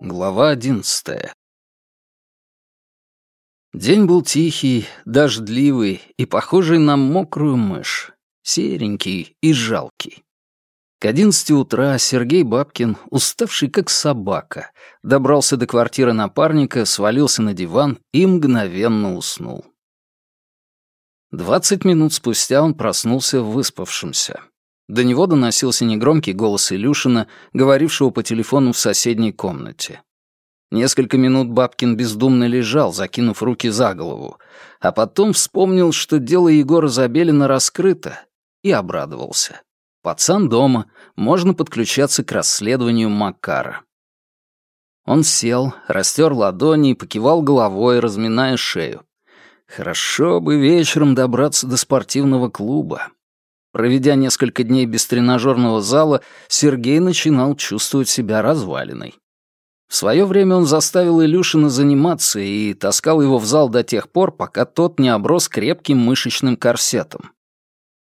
Глава одиннадцатая День был тихий, дождливый и похожий на мокрую мышь, серенький и жалкий. К одиннадцати утра Сергей Бабкин, уставший как собака, добрался до квартиры напарника, свалился на диван и мгновенно уснул. Двадцать минут спустя он проснулся выспавшимся. До него доносился негромкий голос Илюшина, говорившего по телефону в соседней комнате. Несколько минут Бабкин бездумно лежал, закинув руки за голову, а потом вспомнил, что дело Егора Забелина раскрыто, и обрадовался. Пацан дома, можно подключаться к расследованию Макара. Он сел, растер ладони и покивал головой, разминая шею. Хорошо бы вечером добраться до спортивного клуба. Проведя несколько дней без тренажерного зала, Сергей начинал чувствовать себя развалиной. В свое время он заставил Илюшина заниматься и таскал его в зал до тех пор, пока тот не оброс крепким мышечным корсетом.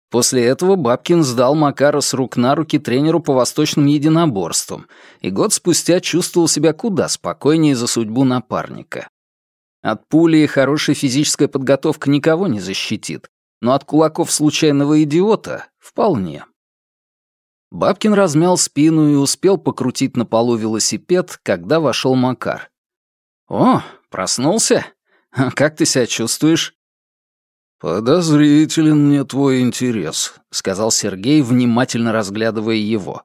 После этого Бабкин сдал Макара с рук на руки тренеру по восточным единоборствам, и год спустя чувствовал себя куда спокойнее за судьбу напарника. От пули хорошая физическая подготовка никого не защитит, но от кулаков случайного идиота — вполне. Бабкин размял спину и успел покрутить на полу велосипед, когда вошел Макар. «О, проснулся? А как ты себя чувствуешь?» «Подозрителен мне твой интерес», — сказал Сергей, внимательно разглядывая его.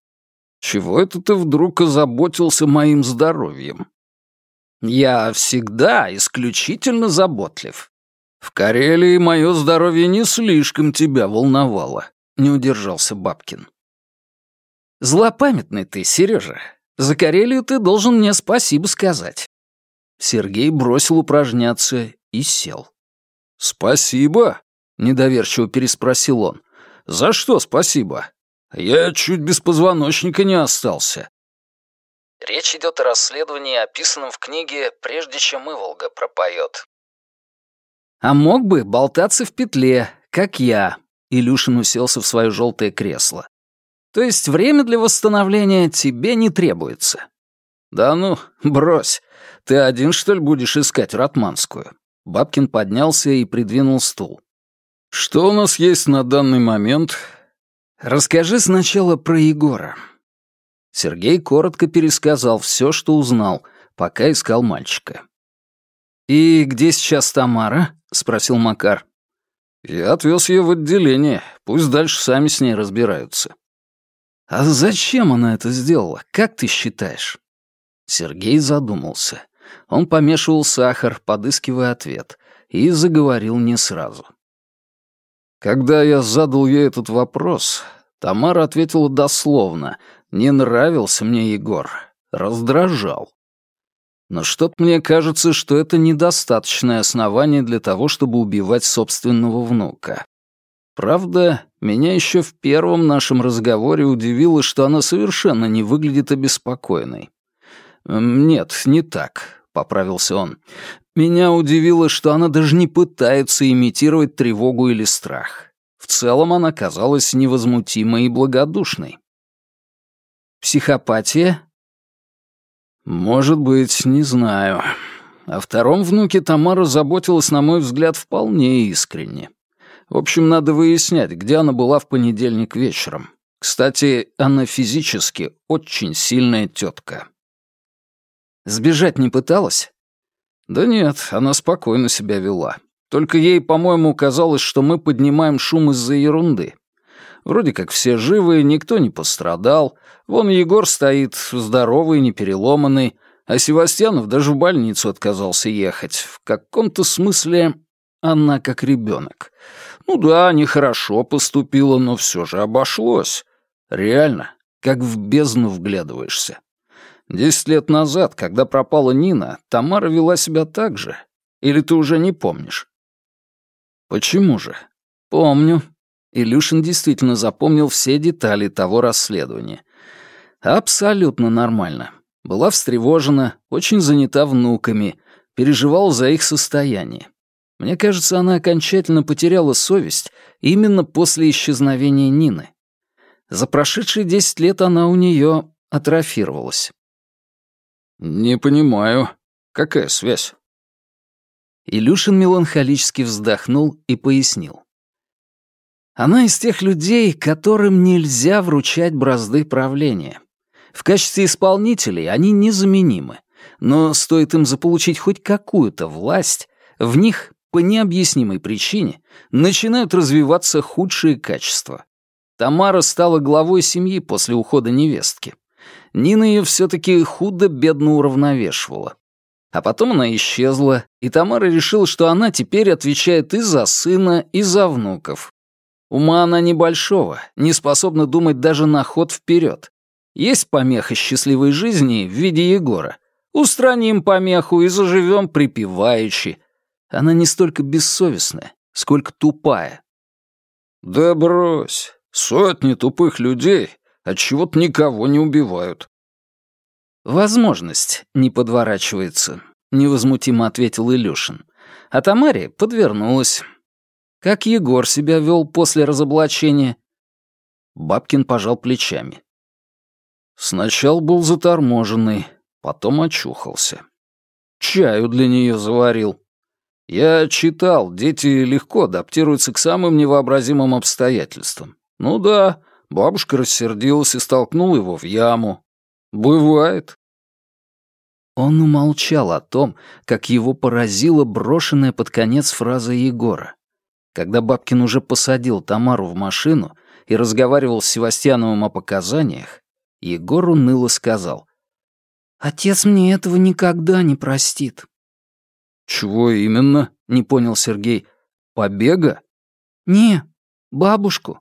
«Чего это ты вдруг озаботился моим здоровьем?» «Я всегда исключительно заботлив», «В Карелии мое здоровье не слишком тебя волновало», — не удержался Бабкин. «Злопамятный ты, Сережа. За Карелию ты должен мне спасибо сказать». Сергей бросил упражняться и сел. «Спасибо?» — недоверчиво переспросил он. «За что спасибо? Я чуть без позвоночника не остался». Речь идет о расследовании, описанном в книге «Прежде чем Иволга пропоет» А мог бы болтаться в петле, как я. Илюшин уселся в свое желтое кресло. То есть время для восстановления тебе не требуется. Да ну, брось. Ты один, что ли, будешь искать Ратманскую? Бабкин поднялся и придвинул стул. Что у нас есть на данный момент? Расскажи сначала про Егора. Сергей коротко пересказал все, что узнал, пока искал мальчика. «И где сейчас Тамара?» — спросил Макар. «Я отвез ее в отделение. Пусть дальше сами с ней разбираются». «А зачем она это сделала? Как ты считаешь?» Сергей задумался. Он помешивал сахар, подыскивая ответ, и заговорил не сразу. Когда я задал ей этот вопрос, Тамара ответила дословно «Не нравился мне Егор. Раздражал». Но что-то мне кажется, что это недостаточное основание для того, чтобы убивать собственного внука. Правда, меня еще в первом нашем разговоре удивило, что она совершенно не выглядит обеспокоенной. «Нет, не так», — поправился он. «Меня удивило, что она даже не пытается имитировать тревогу или страх. В целом она казалась невозмутимой и благодушной». «Психопатия?» «Может быть, не знаю. О втором внуке Тамара заботилась, на мой взгляд, вполне искренне. В общем, надо выяснять, где она была в понедельник вечером. Кстати, она физически очень сильная тетка. Сбежать не пыталась? Да нет, она спокойно себя вела. Только ей, по-моему, казалось, что мы поднимаем шум из-за ерунды. Вроде как все живы, никто не пострадал. Вон Егор стоит, здоровый, не переломанный. А Севастьянов даже в больницу отказался ехать. В каком-то смысле она как ребенок. Ну да, нехорошо поступила, но все же обошлось. Реально, как в бездну вглядываешься. Десять лет назад, когда пропала Нина, Тамара вела себя так же. Или ты уже не помнишь? Почему же? Помню, Илюшин действительно запомнил все детали того расследования. Абсолютно нормально. Была встревожена, очень занята внуками, переживала за их состояние. Мне кажется, она окончательно потеряла совесть именно после исчезновения Нины. За прошедшие десять лет она у нее атрофировалась. «Не понимаю. Какая связь?» Илюшин меланхолически вздохнул и пояснил. Она из тех людей, которым нельзя вручать бразды правления. В качестве исполнителей они незаменимы, но стоит им заполучить хоть какую-то власть, в них по необъяснимой причине начинают развиваться худшие качества. Тамара стала главой семьи после ухода невестки. Нина ее все-таки худо-бедно уравновешивала. А потом она исчезла, и Тамара решила, что она теперь отвечает и за сына, и за внуков. Ума она небольшого, не способна думать даже на ход вперед. Есть помеха счастливой жизни в виде Егора. Устраним помеху и заживем припеваючи. Она не столько бессовестная, сколько тупая. Да брось, сотни тупых людей отчего-то никого не убивают. Возможность не подворачивается, невозмутимо ответил Илюшин. А Тамаре подвернулась. Как Егор себя вел после разоблачения? Бабкин пожал плечами. Сначала был заторможенный, потом очухался. Чаю для нее заварил. Я читал, дети легко адаптируются к самым невообразимым обстоятельствам. Ну да, бабушка рассердилась и столкнула его в яму. Бывает. Он умолчал о том, как его поразила брошенная под конец фраза Егора. Когда Бабкин уже посадил Тамару в машину и разговаривал с Севастьяновым о показаниях, Егор уныло сказал. «Отец мне этого никогда не простит». «Чего именно?» — не понял Сергей. «Побега?» «Не, бабушку.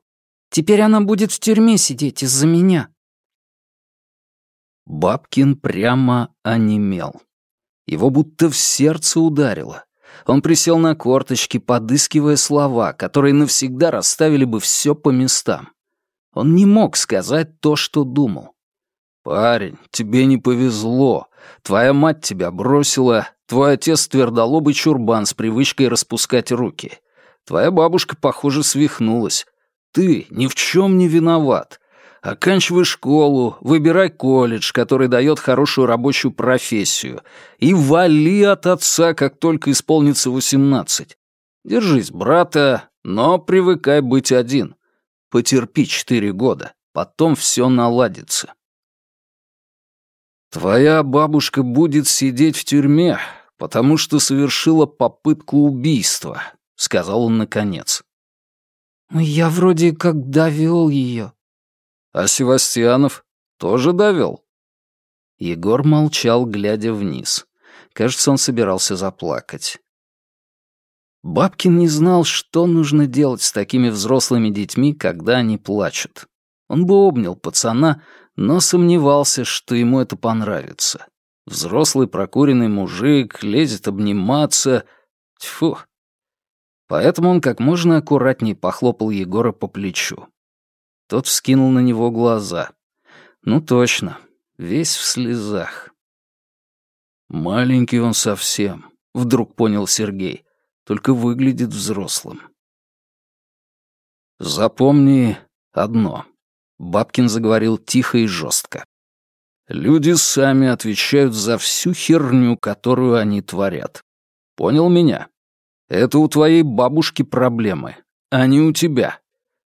Теперь она будет в тюрьме сидеть из-за меня». Бабкин прямо онемел. Его будто в сердце ударило. Он присел на корточки, подыскивая слова, которые навсегда расставили бы все по местам. Он не мог сказать то, что думал. «Парень, тебе не повезло. Твоя мать тебя бросила, твой отец твердолобый чурбан с привычкой распускать руки. Твоя бабушка, похоже, свихнулась. Ты ни в чем не виноват. Оканчивай школу, выбирай колледж, который дает хорошую рабочую профессию, и вали от отца, как только исполнится восемнадцать. Держись, брата, но привыкай быть один. Потерпи четыре года, потом все наладится. Твоя бабушка будет сидеть в тюрьме, потому что совершила попытку убийства», — сказал он наконец. «Я вроде как довел ее», а Севастьянов тоже довел. Егор молчал, глядя вниз. Кажется, он собирался заплакать. Бабкин не знал, что нужно делать с такими взрослыми детьми, когда они плачут. Он бы обнял пацана, но сомневался, что ему это понравится. Взрослый прокуренный мужик лезет обниматься. Тьфу. Поэтому он как можно аккуратнее похлопал Егора по плечу. Тот вскинул на него глаза. Ну точно, весь в слезах. Маленький он совсем, вдруг понял Сергей, только выглядит взрослым. Запомни одно. Бабкин заговорил тихо и жестко. Люди сами отвечают за всю херню, которую они творят. Понял меня? Это у твоей бабушки проблемы, а не у тебя.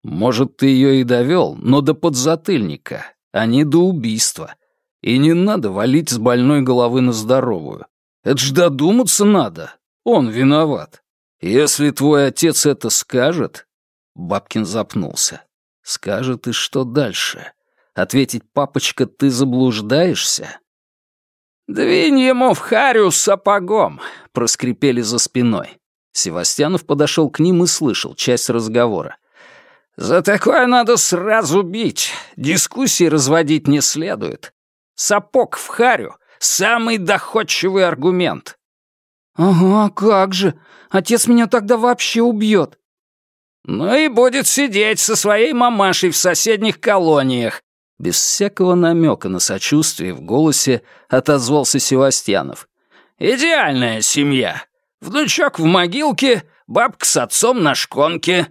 Может, ты ее и довел, но до подзатыльника, а не до убийства. И не надо валить с больной головы на здоровую. Это ж додуматься надо. Он виноват. Если твой отец это скажет...» Бабкин запнулся. «Скажет и что дальше? Ответить, папочка, ты заблуждаешься?» «Двинь ему в харю сапогом!» — проскрипели за спиной. Севастьянов подошел к ним и слышал часть разговора. За такое надо сразу бить. Дискуссии разводить не следует. Сапог в харю — самый доходчивый аргумент. Ага, как же. Отец меня тогда вообще убьет. Ну и будет сидеть со своей мамашей в соседних колониях. Без всякого намека на сочувствие в голосе отозвался Севастьянов. «Идеальная семья. Внучок в могилке, бабка с отцом на шконке,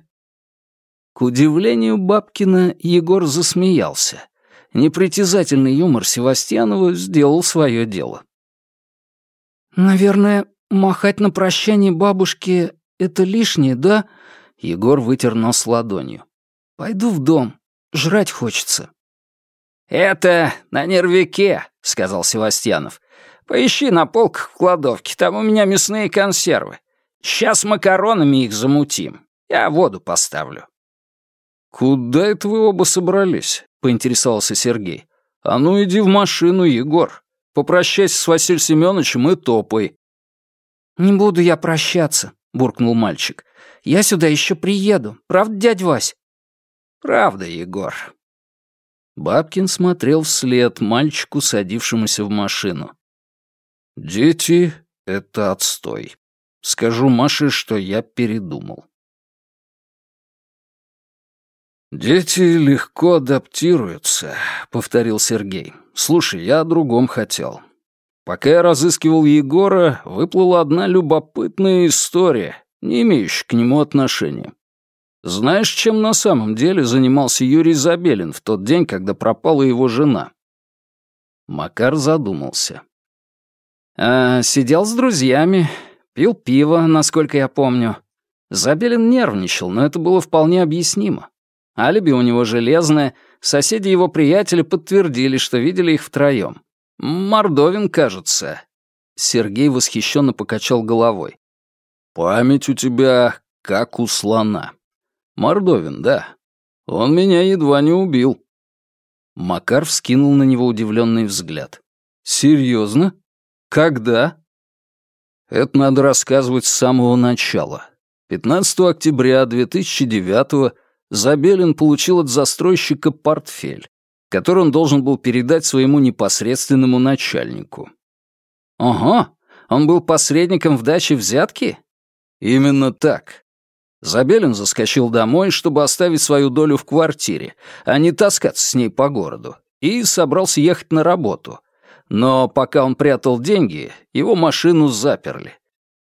к удивлению Бабкина Егор засмеялся. Непритязательный юмор Севастьянова сделал свое дело. «Наверное, махать на прощание бабушке — это лишнее, да?» Егор вытер нос ладонью. «Пойду в дом. Жрать хочется». «Это на нервике», — сказал Севастьянов. «Поищи на полках в кладовке, там у меня мясные консервы. Сейчас макаронами их замутим. Я воду поставлю». «Куда это вы оба собрались?» — поинтересовался Сергей. «А ну иди в машину, Егор. Попрощайся с Василием Семеновичем и топай». «Не буду я прощаться», — буркнул мальчик. «Я сюда еще приеду. Правда, дядь Вась?» «Правда, Егор». Бабкин смотрел вслед мальчику, садившемуся в машину. «Дети — это отстой. Скажу Маше, что я передумал». «Дети легко адаптируются», — повторил Сергей. «Слушай, я о другом хотел. Пока я разыскивал Егора, выплыла одна любопытная история, не имеющая к нему отношения. Знаешь, чем на самом деле занимался Юрий Забелин в тот день, когда пропала его жена?» Макар задумался. «А, сидел с друзьями, пил пиво, насколько я помню. Забелин нервничал, но это было вполне объяснимо. Алиби у него железное, соседи его приятеля подтвердили, что видели их втроем. Мордовин, кажется. Сергей восхищенно покачал головой. «Память у тебя как у слона». «Мордовин, да. Он меня едва не убил». Макар вскинул на него удивленный взгляд. «Серьезно? Когда?» «Это надо рассказывать с самого начала. 15 октября 2009 года Забелин получил от застройщика портфель, который он должен был передать своему непосредственному начальнику. Ого, он был посредником в даче взятки? Именно так. Забелин заскочил домой, чтобы оставить свою долю в квартире, а не таскаться с ней по городу, и собрался ехать на работу. Но пока он прятал деньги, его машину заперли.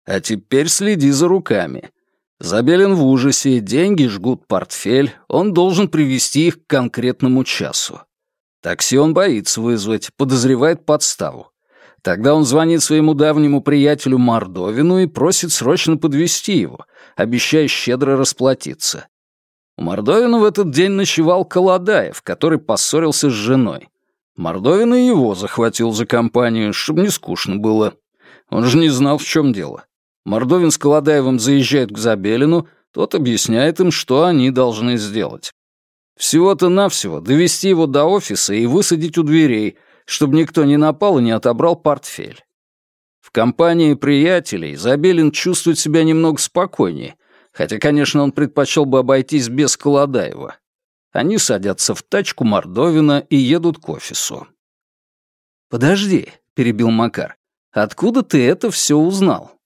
А теперь следи за руками. Забелин в ужасе, деньги жгут портфель, он должен привести их к конкретному часу. Такси он боится вызвать, подозревает подставу. Тогда он звонит своему давнему приятелю Мордовину и просит срочно подвести его, обещая щедро расплатиться. У Мордовина в этот день ночевал Колодаев, который поссорился с женой. Мордовин и его захватил за компанию, чтобы не скучно было. Он же не знал, в чем дело. Мордовин с Колодаевым заезжают к Забелину, тот объясняет им, что они должны сделать. Всего-то навсего довести его до офиса и высадить у дверей, чтобы никто не напал и не отобрал портфель. В компании приятелей Забелин чувствует себя немного спокойнее, хотя, конечно, он предпочел бы обойтись без Колодаева. Они садятся в тачку Мордовина и едут к офису. «Подожди», — перебил Макар, — «откуда ты это все узнал?»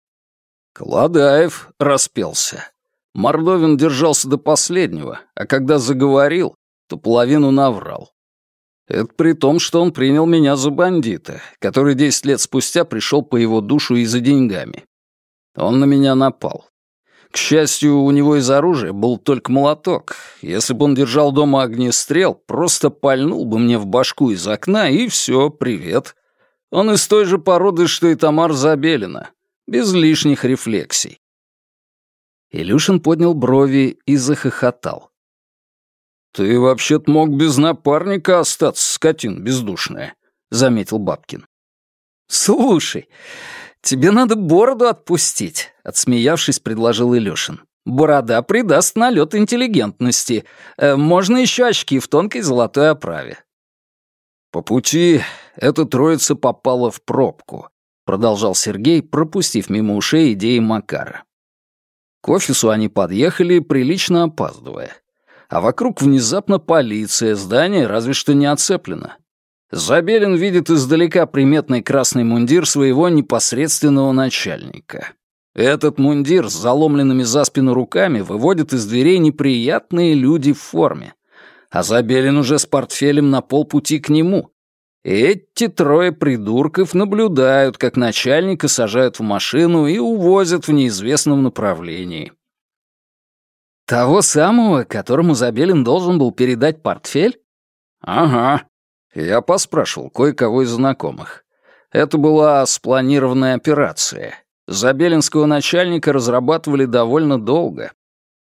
Кладаев распелся. Мордовин держался до последнего, а когда заговорил, то половину наврал. Это при том, что он принял меня за бандита, который десять лет спустя пришел по его душу и за деньгами. Он на меня напал. К счастью, у него из оружия был только молоток. Если бы он держал дома огнестрел, просто пальнул бы мне в башку из окна, и все, привет. Он из той же породы, что и Тамар Забелина без лишних рефлексий. Илюшин поднял брови и захохотал. «Ты вообще-то мог без напарника остаться, скотин бездушная», — заметил Бабкин. «Слушай, тебе надо бороду отпустить», — отсмеявшись, предложил Илюшин. «Борода придаст налет интеллигентности. Э, можно еще очки в тонкой золотой оправе». По пути эта троица попала в пробку, продолжал Сергей, пропустив мимо ушей идеи Макара. К офису они подъехали, прилично опаздывая. А вокруг внезапно полиция, здание разве что не оцеплено. Забелин видит издалека приметный красный мундир своего непосредственного начальника. Этот мундир с заломленными за спину руками выводит из дверей неприятные люди в форме. А Забелин уже с портфелем на полпути к нему. Эти трое придурков наблюдают, как начальника сажают в машину и увозят в неизвестном направлении. Того самого, которому Забелин должен был передать портфель? Ага. Я поспрашивал кое-кого из знакомых. Это была спланированная операция. Забелинского начальника разрабатывали довольно долго.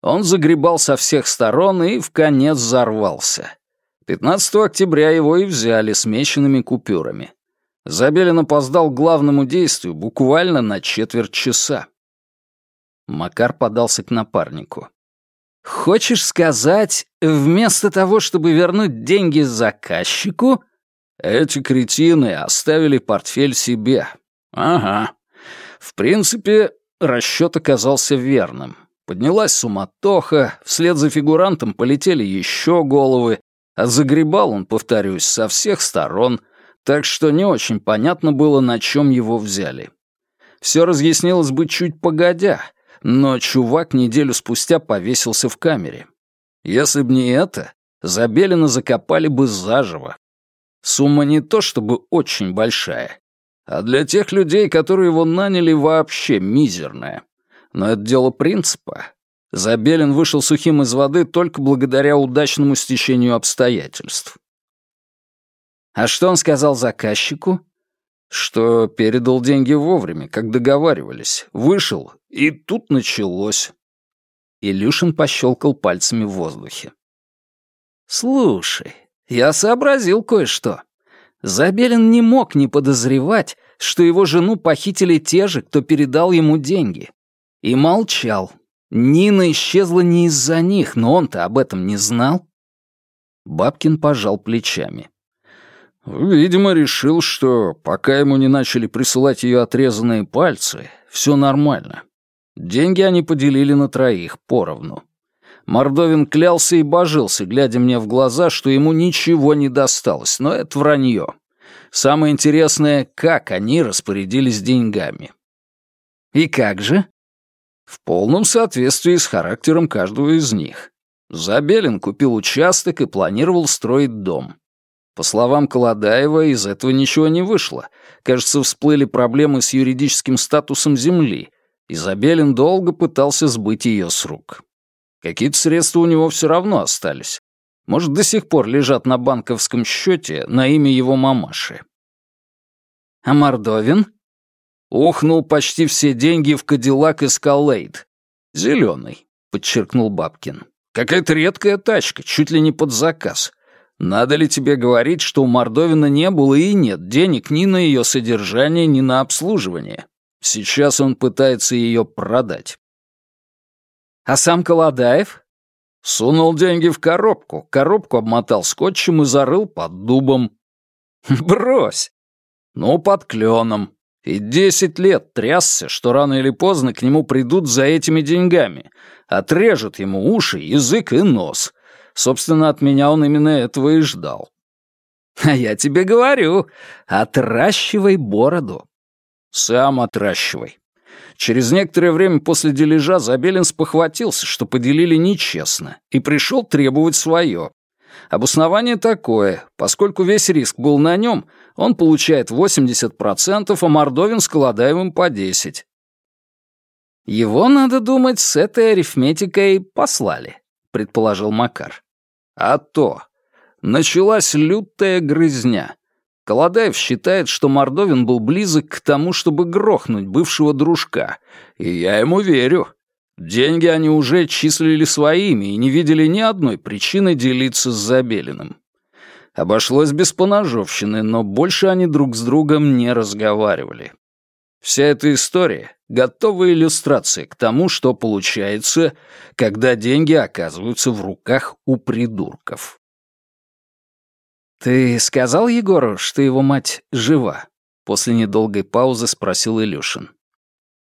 Он загребал со всех сторон и в конец взорвался. 15 октября его и взяли смещенными купюрами. Забелин опоздал к главному действию буквально на четверть часа. Макар подался к напарнику. «Хочешь сказать, вместо того, чтобы вернуть деньги заказчику...» «Эти кретины оставили портфель себе». «Ага. В принципе, расчет оказался верным. Поднялась суматоха, вслед за фигурантом полетели еще головы, а загребал он, повторюсь, со всех сторон, так что не очень понятно было, на чем его взяли. Все разъяснилось бы чуть погодя, но чувак неделю спустя повесился в камере. Если б не это, Забелина закопали бы заживо. Сумма не то чтобы очень большая, а для тех людей, которые его наняли, вообще мизерная. Но это дело принципа. Забелин вышел сухим из воды только благодаря удачному стечению обстоятельств. А что он сказал заказчику? Что передал деньги вовремя, как договаривались. Вышел, и тут началось. Илюшин пощелкал пальцами в воздухе. «Слушай, я сообразил кое-что. Забелин не мог не подозревать, что его жену похитили те же, кто передал ему деньги. И молчал, Нина исчезла не из-за них, но он-то об этом не знал. Бабкин пожал плечами. Видимо, решил, что пока ему не начали присылать ее отрезанные пальцы, все нормально. Деньги они поделили на троих поровну. Мордовин клялся и божился, глядя мне в глаза, что ему ничего не досталось, но это вранье. Самое интересное, как они распорядились деньгами. «И как же?» в полном соответствии с характером каждого из них. Забелин купил участок и планировал строить дом. По словам Колодаева, из этого ничего не вышло. Кажется, всплыли проблемы с юридическим статусом земли. Изабелин долго пытался сбыть ее с рук. Какие-то средства у него все равно остались. Может, до сих пор лежат на банковском счете на имя его мамаши. А Мордовин Ухнул почти все деньги в Кадиллак Эскалейд. «Зеленый», — подчеркнул Бабкин. «Какая-то редкая тачка, чуть ли не под заказ. Надо ли тебе говорить, что у Мордовина не было и нет денег ни на ее содержание, ни на обслуживание? Сейчас он пытается ее продать». «А сам Колодаев?» Сунул деньги в коробку, коробку обмотал скотчем и зарыл под дубом. «Брось!» «Ну, под кленом. И десять лет трясся, что рано или поздно к нему придут за этими деньгами, отрежут ему уши, язык и нос. Собственно, от меня он именно этого и ждал. А я тебе говорю, отращивай бороду. Сам отращивай. Через некоторое время после дележа Забелин спохватился, что поделили нечестно, и пришел требовать свое. Обоснование такое, поскольку весь риск был на нем — он получает 80%, а Мордовин с Колодаевым по 10%. «Его, надо думать, с этой арифметикой послали», — предположил Макар. «А то. Началась лютая грызня. Колодаев считает, что Мордовин был близок к тому, чтобы грохнуть бывшего дружка. И я ему верю. Деньги они уже числили своими и не видели ни одной причины делиться с Забелиным. Обошлось без поножовщины, но больше они друг с другом не разговаривали. Вся эта история — готовая иллюстрация к тому, что получается, когда деньги оказываются в руках у придурков. «Ты сказал Егору, что его мать жива?» После недолгой паузы спросил Илюшин.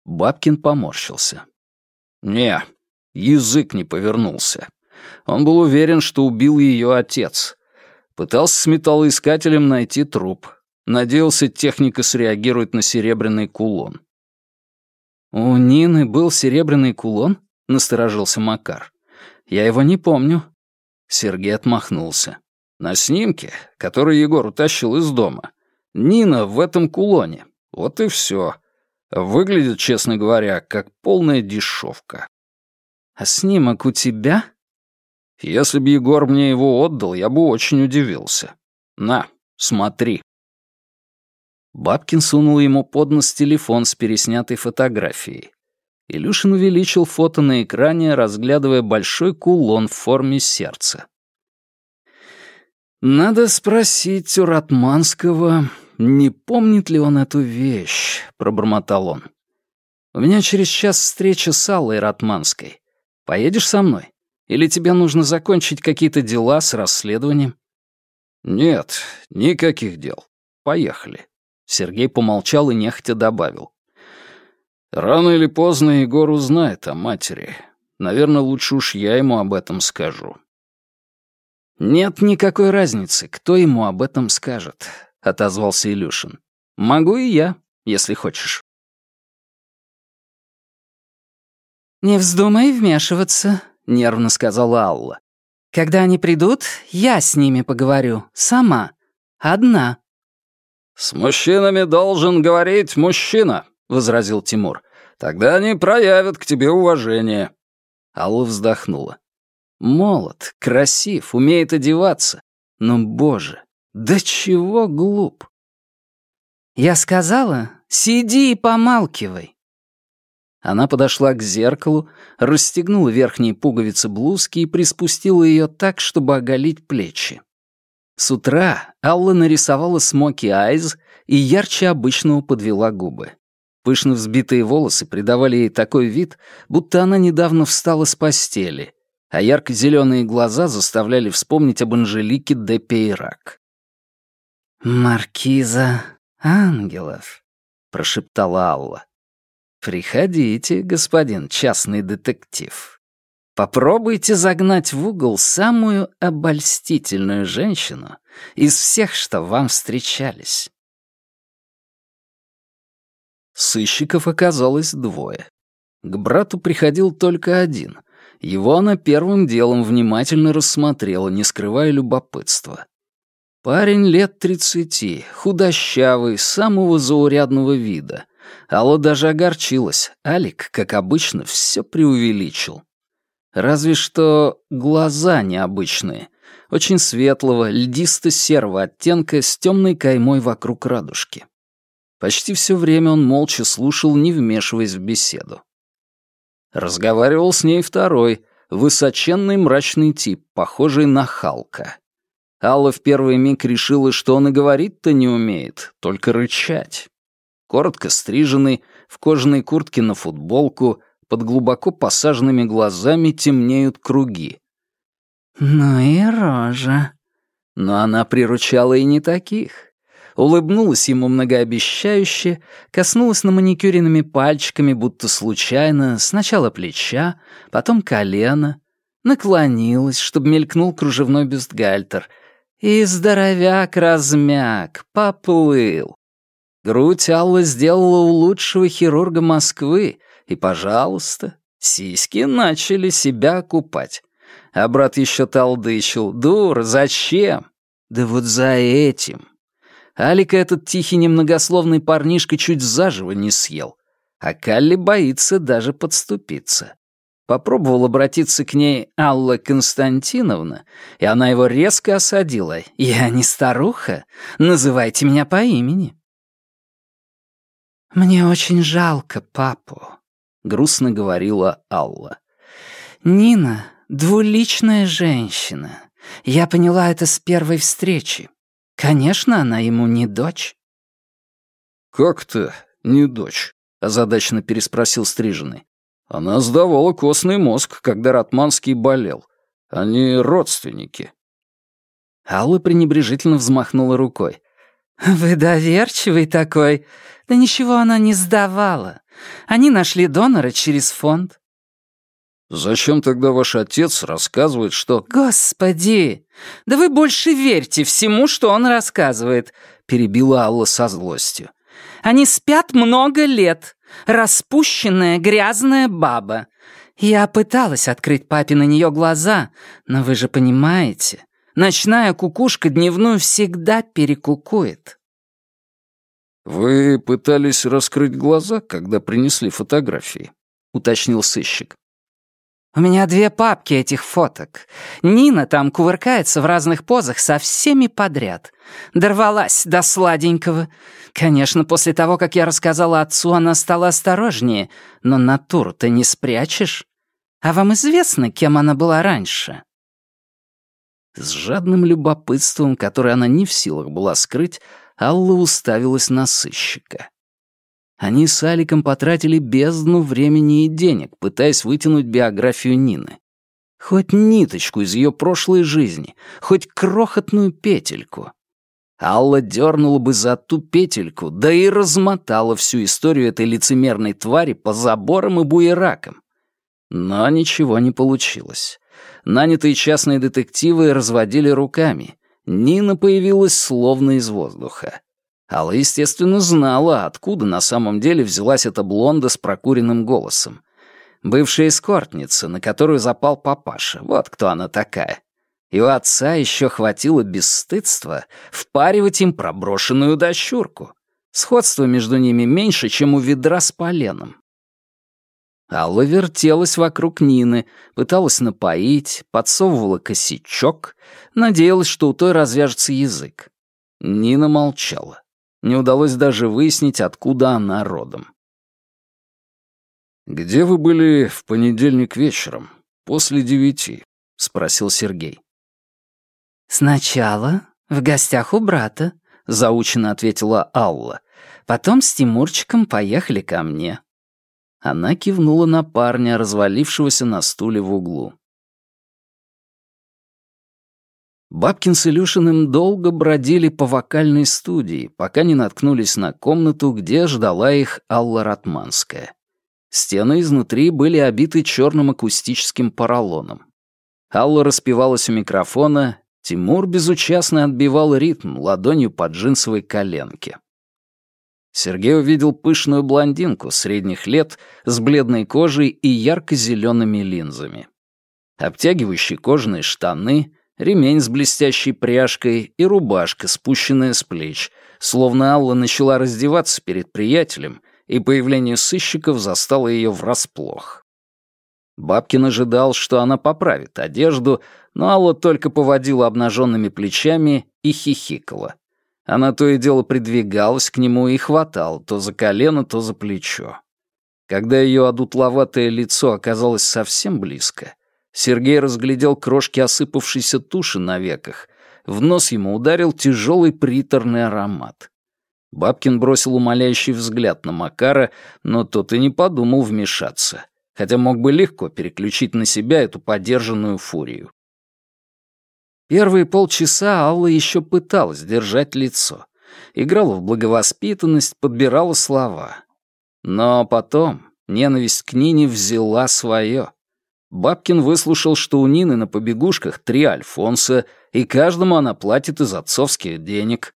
Бабкин поморщился. «Не, язык не повернулся. Он был уверен, что убил ее отец. Пытался с металлоискателем найти труп. Надеялся, техника среагирует на серебряный кулон. «У Нины был серебряный кулон?» — насторожился Макар. «Я его не помню». Сергей отмахнулся. «На снимке, который Егор утащил из дома, Нина в этом кулоне. Вот и все. Выглядит, честно говоря, как полная дешевка». «А снимок у тебя?» Если бы Егор мне его отдал, я бы очень удивился. На, смотри. Бабкин сунул ему под нос телефон с переснятой фотографией. Илюшин увеличил фото на экране, разглядывая большой кулон в форме сердца. «Надо спросить у Ратманского, не помнит ли он эту вещь», — пробормотал он. «У меня через час встреча с Аллой Ратманской. Поедешь со мной?» Или тебе нужно закончить какие-то дела с расследованием?» «Нет, никаких дел. Поехали». Сергей помолчал и нехотя добавил. «Рано или поздно Егор узнает о матери. Наверное, лучше уж я ему об этом скажу». «Нет никакой разницы, кто ему об этом скажет», — отозвался Илюшин. «Могу и я, если хочешь». «Не вздумай вмешиваться», — нервно сказала Алла. «Когда они придут, я с ними поговорю. Сама. Одна». «С мужчинами должен говорить мужчина», — возразил Тимур. «Тогда они проявят к тебе уважение». Алла вздохнула. «Молод, красив, умеет одеваться. Но, боже, да чего глуп!» «Я сказала, сиди и помалкивай», она подошла к зеркалу, расстегнула верхние пуговицы блузки и приспустила ее так, чтобы оголить плечи. С утра Алла нарисовала смоки айз и ярче обычного подвела губы. Пышно взбитые волосы придавали ей такой вид, будто она недавно встала с постели, а ярко-зеленые глаза заставляли вспомнить об Анжелике де Пейрак. «Маркиза Ангелов», — прошептала Алла. Приходите, господин частный детектив. Попробуйте загнать в угол самую обольстительную женщину из всех, что вам встречались. Сыщиков оказалось двое. К брату приходил только один. Его она первым делом внимательно рассмотрела, не скрывая любопытства. Парень лет тридцати, худощавый, самого заурядного вида, Алла даже огорчилась. Алик, как обычно, все преувеличил. Разве что глаза необычные. Очень светлого, льдисто-серого оттенка с темной каймой вокруг радужки. Почти все время он молча слушал, не вмешиваясь в беседу. Разговаривал с ней второй, высоченный мрачный тип, похожий на Халка. Алла в первый миг решила, что он и говорить-то не умеет, только рычать коротко стриженный, в кожаной куртке на футболку, под глубоко посаженными глазами темнеют круги. «Ну и рожа». Но она приручала и не таких. Улыбнулась ему многообещающе, коснулась на маникюренными пальчиками, будто случайно, сначала плеча, потом колено, наклонилась, чтобы мелькнул кружевной бюстгальтер, и здоровяк размяк, поплыл. Грудь Алла сделала у лучшего хирурга Москвы, и, пожалуйста, сиськи начали себя купать. А брат еще толдычил. дур, зачем?» «Да вот за этим». Алика этот тихий немногословный парнишка чуть заживо не съел. А Калли боится даже подступиться. Попробовал обратиться к ней Алла Константиновна, и она его резко осадила. «Я не старуха. Называйте меня по имени». «Мне очень жалко папу», — грустно говорила Алла. «Нина — двуличная женщина. Я поняла это с первой встречи. Конечно, она ему не дочь». «Как то не дочь?» — озадаченно переспросил Стриженный. «Она сдавала костный мозг, когда Ратманский болел. Они родственники». Алла пренебрежительно взмахнула рукой. «Вы доверчивый такой. Да ничего она не сдавала. Они нашли донора через фонд». «Зачем тогда ваш отец рассказывает, что...» «Господи! Да вы больше верьте всему, что он рассказывает», — перебила Алла со злостью. «Они спят много лет. Распущенная грязная баба. Я пыталась открыть папе на нее глаза, но вы же понимаете...» Ночная кукушка дневную всегда перекукует. «Вы пытались раскрыть глаза, когда принесли фотографии?» — уточнил сыщик. «У меня две папки этих фоток. Нина там кувыркается в разных позах со всеми подряд. Дорвалась до сладенького. Конечно, после того, как я рассказала отцу, она стала осторожнее, но натуру ты не спрячешь. А вам известно, кем она была раньше?» С жадным любопытством, которое она не в силах была скрыть, Алла уставилась на сыщика. Они с Аликом потратили бездну времени и денег, пытаясь вытянуть биографию Нины. Хоть ниточку из ее прошлой жизни, хоть крохотную петельку. Алла дернула бы за ту петельку, да и размотала всю историю этой лицемерной твари по заборам и буеракам. Но ничего не получилось нанятые частные детективы разводили руками. Нина появилась словно из воздуха. Алла, естественно, знала, откуда на самом деле взялась эта блонда с прокуренным голосом. Бывшая эскортница, на которую запал папаша, вот кто она такая. И у отца еще хватило бесстыдства впаривать им проброшенную дощурку. Сходство между ними меньше, чем у ведра с поленом. Алла вертелась вокруг Нины, пыталась напоить, подсовывала косячок, надеялась, что у той развяжется язык. Нина молчала. Не удалось даже выяснить, откуда она родом. «Где вы были в понедельник вечером, после девяти?» — спросил Сергей. «Сначала в гостях у брата», — заученно ответила Алла. «Потом с Тимурчиком поехали ко мне». Она кивнула на парня, развалившегося на стуле в углу. Бабкин с Илюшиным долго бродили по вокальной студии, пока не наткнулись на комнату, где ждала их Алла Ратманская. Стены изнутри были обиты черным акустическим поролоном. Алла распевалась у микрофона, Тимур безучастно отбивал ритм ладонью по джинсовой коленке. Сергей увидел пышную блондинку средних лет с бледной кожей и ярко-зелеными линзами. Обтягивающие кожаные штаны, ремень с блестящей пряжкой и рубашка, спущенная с плеч, словно Алла начала раздеваться перед приятелем, и появление сыщиков застало ее врасплох. Бабкин ожидал, что она поправит одежду, но Алла только поводила обнаженными плечами и хихикала. Она то и дело придвигалась к нему и хватала то за колено, то за плечо. Когда ее одутловатое лицо оказалось совсем близко, Сергей разглядел крошки осыпавшейся туши на веках. В нос ему ударил тяжелый приторный аромат. Бабкин бросил умоляющий взгляд на Макара, но тот и не подумал вмешаться, хотя мог бы легко переключить на себя эту подержанную фурию. Первые полчаса Алла еще пыталась держать лицо. Играла в благовоспитанность, подбирала слова. Но потом ненависть к Нине взяла свое. Бабкин выслушал, что у Нины на побегушках три Альфонса, и каждому она платит из отцовских денег.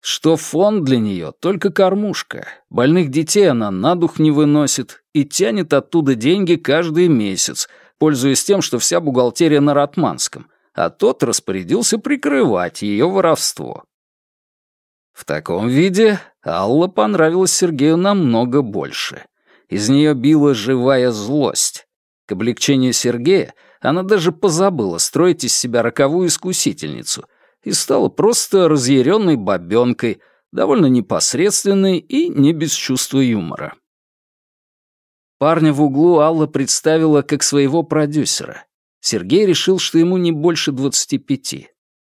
Что фон для нее только кормушка. Больных детей она на дух не выносит и тянет оттуда деньги каждый месяц, пользуясь тем, что вся бухгалтерия на Ратманском, а тот распорядился прикрывать ее воровство. В таком виде Алла понравилась Сергею намного больше. Из нее била живая злость. К облегчению Сергея она даже позабыла строить из себя роковую искусительницу и стала просто разъяренной бабенкой, довольно непосредственной и не без чувства юмора. Парня в углу Алла представила как своего продюсера — Сергей решил, что ему не больше двадцати пяти.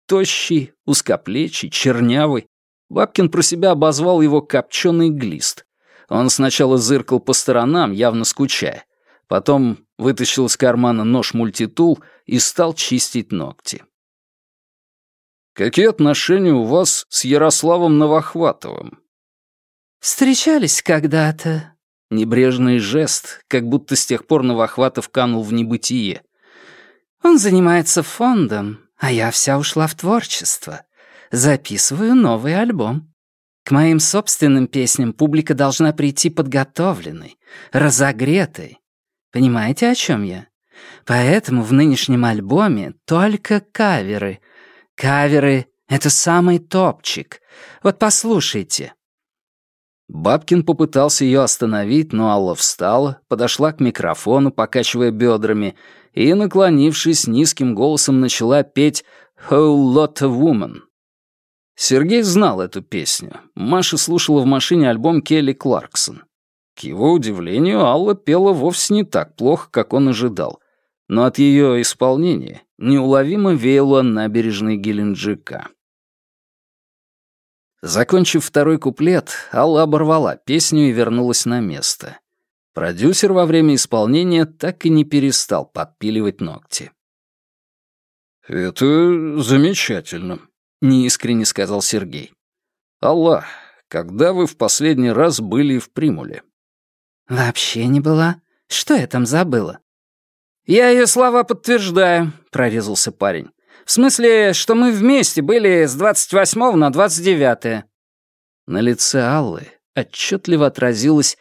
Тощий, узкоплечий, чернявый. Бабкин про себя обозвал его «копченый глист». Он сначала зыркал по сторонам, явно скучая. Потом вытащил из кармана нож-мультитул и стал чистить ногти. «Какие отношения у вас с Ярославом Новохватовым?» «Встречались когда-то». Небрежный жест, как будто с тех пор Новохватов канул в небытие. Он занимается фондом, а я вся ушла в творчество. Записываю новый альбом. К моим собственным песням публика должна прийти подготовленной, разогретой. Понимаете, о чем я? Поэтому в нынешнем альбоме только каверы. Каверы — это самый топчик. Вот послушайте. Бабкин попытался ее остановить, но Алла встала, подошла к микрофону, покачивая бедрами, и, наклонившись, низким голосом начала петь «Whole Lot of Women. Сергей знал эту песню. Маша слушала в машине альбом Келли Кларксон. К его удивлению, Алла пела вовсе не так плохо, как он ожидал. Но от ее исполнения неуловимо веяло набережной Геленджика. Закончив второй куплет, Алла оборвала песню и вернулась на место. Продюсер во время исполнения так и не перестал подпиливать ногти. «Это замечательно», — неискренне сказал Сергей. «Алла, когда вы в последний раз были в Примуле?» «Вообще не была. Что я там забыла?» «Я ее слова подтверждаю», — прорезался парень. В смысле, что мы вместе были с 28 на 29. -е. На лице Аллы отчетливо отразилось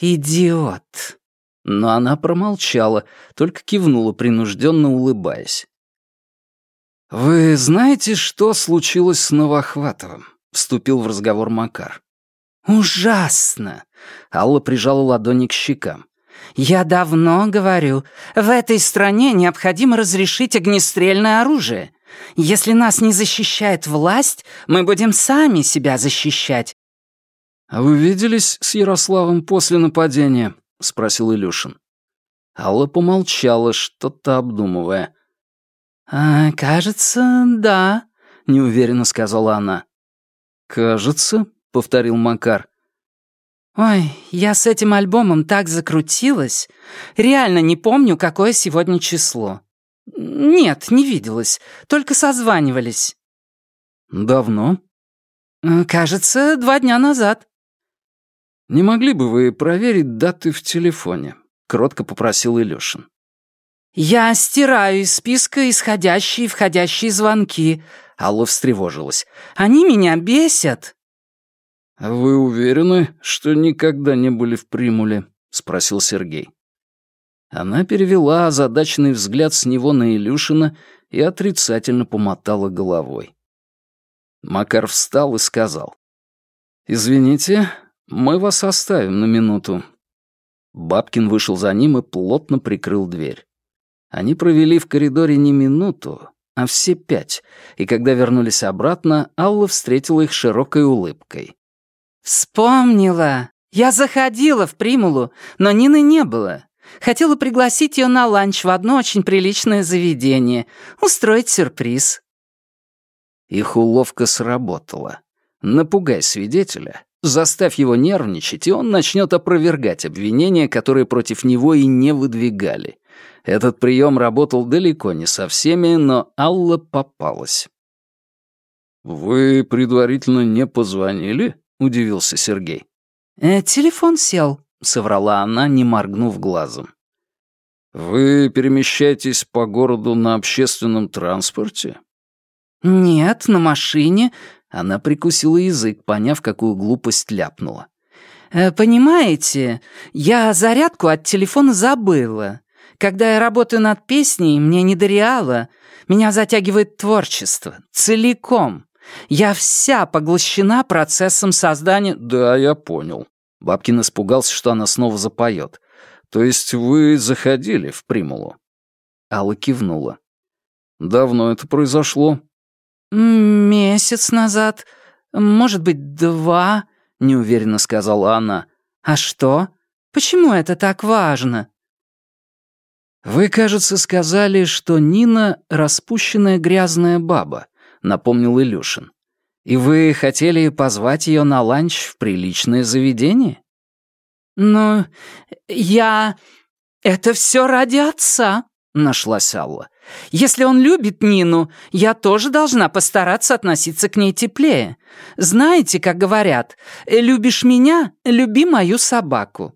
«Идиот». Но она промолчала, только кивнула, принужденно улыбаясь. «Вы знаете, что случилось с Новохватовым?» — вступил в разговор Макар. «Ужасно!» — Алла прижала ладони к щекам. «Я давно говорю, в этой стране необходимо разрешить огнестрельное оружие. Если нас не защищает власть, мы будем сами себя защищать». «А вы виделись с Ярославом после нападения?» — спросил Илюшин. Алла помолчала, что-то обдумывая. «А, «Кажется, да», — неуверенно сказала она. «Кажется», — повторил Макар. Ой, я с этим альбомом так закрутилась. Реально не помню, какое сегодня число. Нет, не виделась, только созванивались. Давно? Э, кажется, два дня назад. Не могли бы вы проверить даты в телефоне? Кротко попросил Илюшин. «Я стираю из списка исходящие и входящие звонки», — Алла встревожилась. «Они меня бесят». А «Вы уверены, что никогда не были в Примуле?» — спросил Сергей. Она перевела озадаченный взгляд с него на Илюшина и отрицательно помотала головой. Макар встал и сказал. «Извините, мы вас оставим на минуту». Бабкин вышел за ним и плотно прикрыл дверь. Они провели в коридоре не минуту, а все пять, и когда вернулись обратно, Алла встретила их широкой улыбкой. «Вспомнила. Я заходила в Примулу, но Нины не было. Хотела пригласить ее на ланч в одно очень приличное заведение, устроить сюрприз». Их уловка сработала. Напугай свидетеля, заставь его нервничать, и он начнет опровергать обвинения, которые против него и не выдвигали. Этот прием работал далеко не со всеми, но Алла попалась. «Вы предварительно не позвонили?» — удивился Сергей. «Э, «Телефон сел», — соврала она, не моргнув глазом. «Вы перемещаетесь по городу на общественном транспорте?» «Нет, на машине». Она прикусила язык, поняв, какую глупость ляпнула. «Э, «Понимаете, я зарядку от телефона забыла. Когда я работаю над песней, мне не до реала. Меня затягивает творчество. Целиком. Я вся поглощена процессом создания...» «Да, я понял». Бабкин испугался, что она снова запоет. «То есть вы заходили в Примулу?» Алла кивнула. «Давно это произошло?» «Месяц назад. Может быть, два», — неуверенно сказала она. «А что? Почему это так важно?» «Вы, кажется, сказали, что Нина — распущенная грязная баба», — напомнил Илюшин. «И вы хотели позвать ее на ланч в приличное заведение?» «Ну, я... Это все ради отца», — нашлась Алла. «Если он любит Нину, я тоже должна постараться относиться к ней теплее. Знаете, как говорят, любишь меня — люби мою собаку».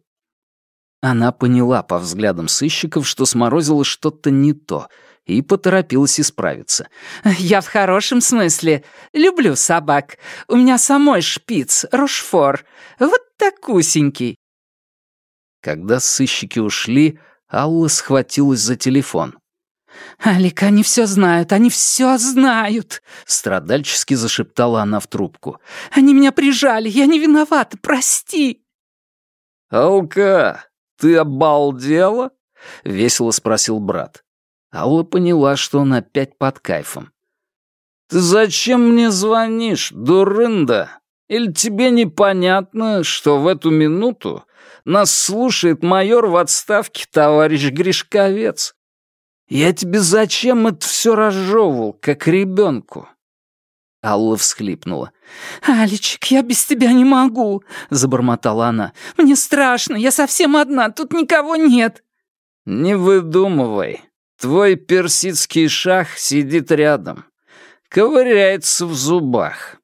Она поняла по взглядам сыщиков, что сморозило что-то не то — и поторопилась исправиться. «Я в хорошем смысле. Люблю собак. У меня самой шпиц, Рошфор. Вот такусенький». Когда сыщики ушли, Алла схватилась за телефон. «Алик, они все знают, они все знают!» Страдальчески зашептала она в трубку. «Они меня прижали, я не виновата, прости!» «Алка, ты обалдела?» — весело спросил брат. Алла поняла, что он опять под кайфом. «Ты зачем мне звонишь, дурында? Или тебе непонятно, что в эту минуту нас слушает майор в отставке товарищ Гришковец? Я тебе зачем это все разжевывал, как ребенку?» Алла всхлипнула. «Алечек, я без тебя не могу», — забормотала она. «Мне страшно, я совсем одна, тут никого нет». «Не выдумывай», Твой персидский шах сидит рядом. Ковыряется в зубах».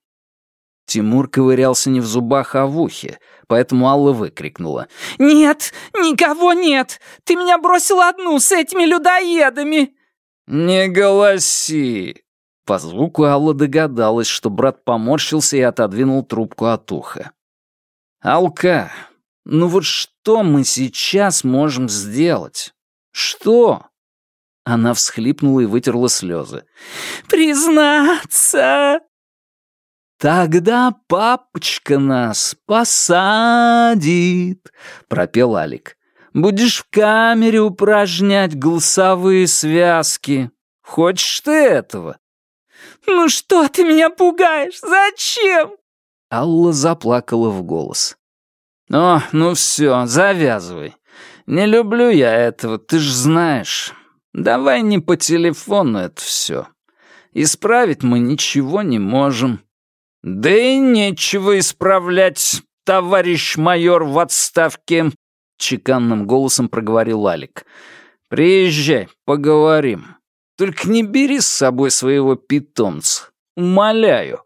Тимур ковырялся не в зубах, а в ухе, поэтому Алла выкрикнула. «Нет, никого нет! Ты меня бросил одну с этими людоедами!» «Не голоси!» По звуку Алла догадалась, что брат поморщился и отодвинул трубку от уха. «Алка, ну вот что мы сейчас можем сделать? Что?» Она всхлипнула и вытерла слезы. «Признаться!» «Тогда папочка нас посадит», — пропел Алик. «Будешь в камере упражнять голосовые связки. Хочешь ты этого?» «Ну что ты меня пугаешь? Зачем?» Алла заплакала в голос. «О, ну все, завязывай. Не люблю я этого, ты ж знаешь. Давай не по телефону это все. Исправить мы ничего не можем. Да и нечего исправлять, товарищ майор в отставке, чеканным голосом проговорил Алик. Приезжай, поговорим. Только не бери с собой своего питомца. Умоляю.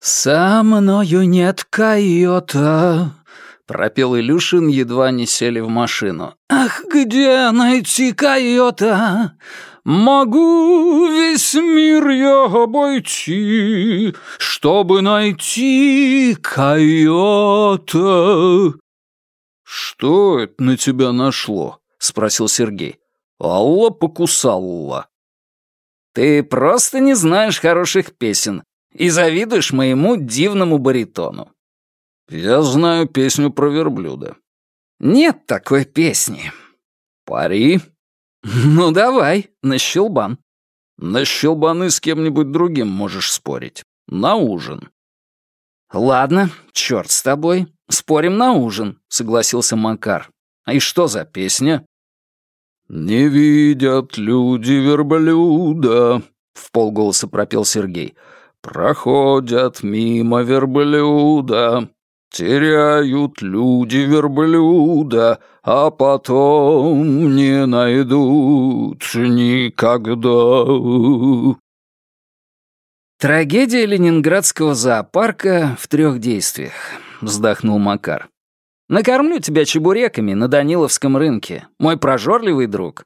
«Со мною нет койота», — пропел Илюшин, едва не сели в машину. «Ах, где найти койота? Могу весь мир я обойти, чтобы найти койота». «Что это на тебя нашло?» — спросил Сергей. «Алла покусалла». «Ты просто не знаешь хороших песен и завидуешь моему дивному баритону», «Я знаю песню про верблюда». «Нет такой песни». «Пари». «Ну давай, на щелбан». «На щелбаны с кем-нибудь другим можешь спорить. На ужин». «Ладно, черт с тобой. Спорим на ужин», — согласился Макар. «И что за песня?» «Не видят люди верблюда», — в полголоса пропел Сергей. «Проходят мимо верблюда». Теряют люди верблюда, а потом не найдут никогда. Трагедия ленинградского зоопарка в трех действиях, вздохнул Макар. Накормлю тебя чебуреками на Даниловском рынке, мой прожорливый друг.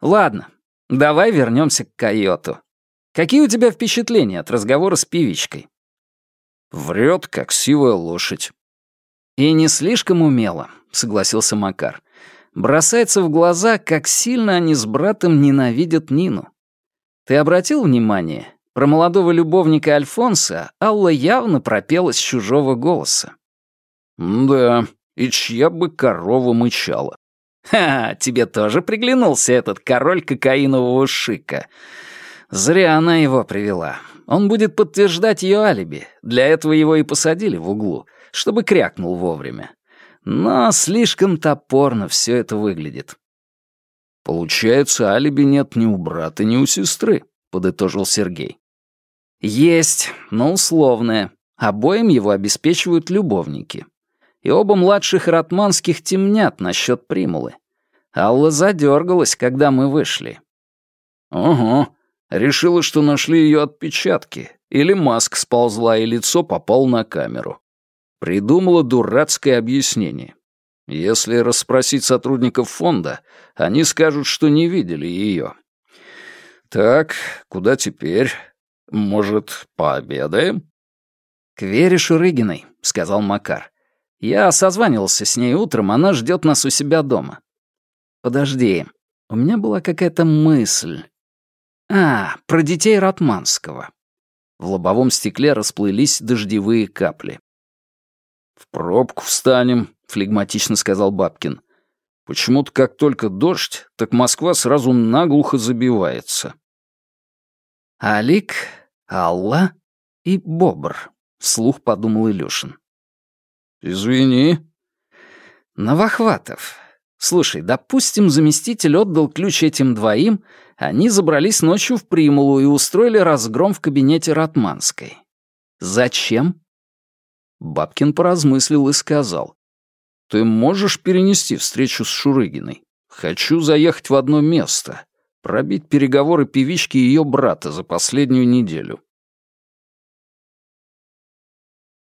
Ладно, давай вернемся к койоту. Какие у тебя впечатления от разговора с певичкой? Врет, как сивая лошадь. И не слишком умело, согласился Макар. Бросается в глаза, как сильно они с братом ненавидят Нину. Ты обратил внимание? Про молодого любовника Альфонса Алла явно пропела с чужого голоса. «Да, и чья бы корова мычала». «Ха, тебе тоже приглянулся этот король кокаинового шика. Зря она его привела. Он будет подтверждать ее алиби. Для этого его и посадили в углу, чтобы крякнул вовремя. Но слишком топорно все это выглядит. «Получается, алиби нет ни у брата, ни у сестры», — подытожил Сергей. «Есть, но условное. Обоим его обеспечивают любовники. И оба младших Ротманских темнят насчет примулы. Алла задергалась, когда мы вышли». «Ого, угу. Решила, что нашли ее отпечатки, или маск сползла, и лицо попало на камеру. Придумала дурацкое объяснение. Если расспросить сотрудников фонда, они скажут, что не видели ее. Так, куда теперь? Может, пообедаем? «К Вере Шурыгиной», — сказал Макар. «Я созванивался с ней утром, она ждет нас у себя дома». «Подожди, у меня была какая-то мысль, а, про детей Ратманского. В лобовом стекле расплылись дождевые капли. «В пробку встанем», — флегматично сказал Бабкин. «Почему-то как только дождь, так Москва сразу наглухо забивается». «Алик, Алла и Бобр», — вслух подумал Илюшин. «Извини». «Новохватов, слушай, допустим, заместитель отдал ключ этим двоим, они забрались ночью в Примулу и устроили разгром в кабинете Ратманской. Зачем? Бабкин поразмыслил и сказал. «Ты можешь перенести встречу с Шурыгиной? Хочу заехать в одно место, пробить переговоры певички и ее брата за последнюю неделю».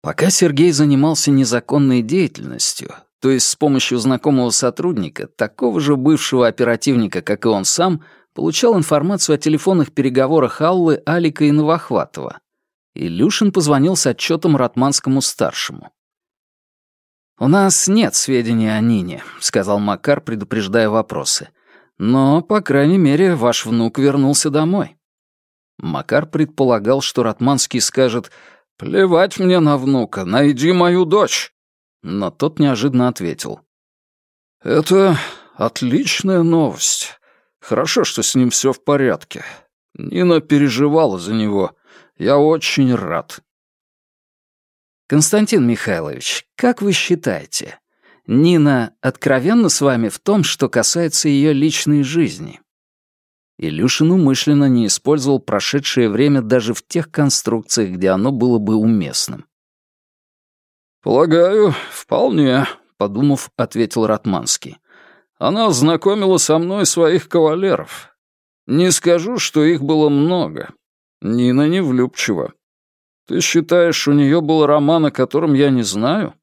Пока Сергей занимался незаконной деятельностью, то есть с помощью знакомого сотрудника, такого же бывшего оперативника, как и он сам, получал информацию о телефонных переговорах Аллы, Алика и Новохватова. Илюшин позвонил с отчетом Ратманскому-старшему. «У нас нет сведений о Нине», — сказал Макар, предупреждая вопросы. «Но, по крайней мере, ваш внук вернулся домой». Макар предполагал, что Ратманский скажет «Плевать мне на внука, найди мою дочь». Но тот неожиданно ответил. «Это отличная новость. Хорошо, что с ним все в порядке. Нина переживала за него. Я очень рад. Константин Михайлович, как вы считаете, Нина откровенна с вами в том, что касается ее личной жизни? Илюшин умышленно не использовал прошедшее время даже в тех конструкциях, где оно было бы уместным. «Полагаю, вполне», — подумав, ответил Ратманский. Она знакомила со мной своих кавалеров. Не скажу, что их было много. Нина не влюбчива. Ты считаешь, у нее был роман, о котором я не знаю?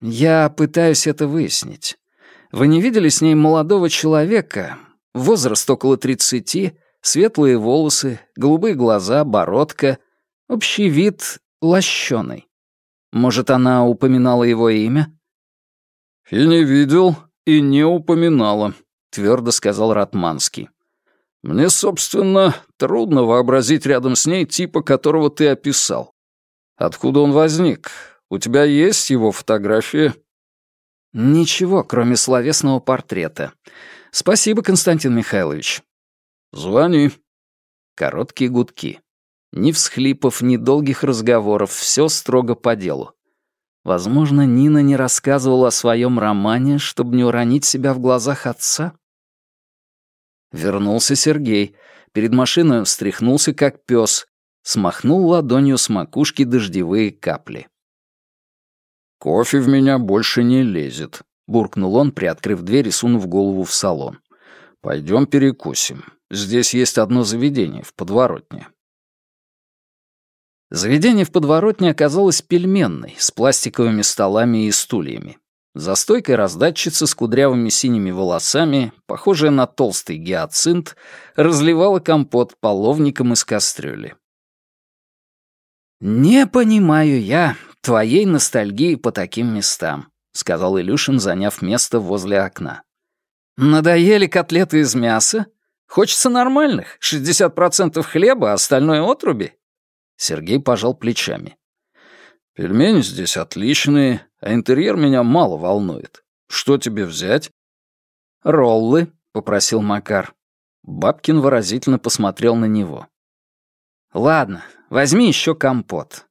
Я пытаюсь это выяснить. Вы не видели с ней молодого человека? Возраст около тридцати, светлые волосы, голубые глаза, бородка, общий вид лощеный. Может, она упоминала его имя? И не видел, и не упоминала», — твердо сказал Ратманский. «Мне, собственно, трудно вообразить рядом с ней типа, которого ты описал. Откуда он возник? У тебя есть его фотография?» «Ничего, кроме словесного портрета. Спасибо, Константин Михайлович». «Звони». Короткие гудки. Ни всхлипов, ни долгих разговоров, все строго по делу. Возможно, Нина не рассказывала о своем романе, чтобы не уронить себя в глазах отца? Вернулся Сергей. Перед машиной встряхнулся, как пес. Смахнул ладонью с макушки дождевые капли. «Кофе в меня больше не лезет», — буркнул он, приоткрыв дверь и сунув голову в салон. «Пойдем перекусим. Здесь есть одно заведение в подворотне». Заведение в подворотне оказалось пельменной, с пластиковыми столами и стульями. За стойкой раздатчица с кудрявыми синими волосами, похожая на толстый гиацинт, разливала компот половником из кастрюли. «Не понимаю я твоей ностальгии по таким местам», — сказал Илюшин, заняв место возле окна. «Надоели котлеты из мяса? Хочется нормальных, 60% хлеба, а остальное отруби?» Сергей пожал плечами. «Пельмени здесь отличные, а интерьер меня мало волнует. Что тебе взять?» «Роллы», — попросил Макар. Бабкин выразительно посмотрел на него. «Ладно, возьми еще компот».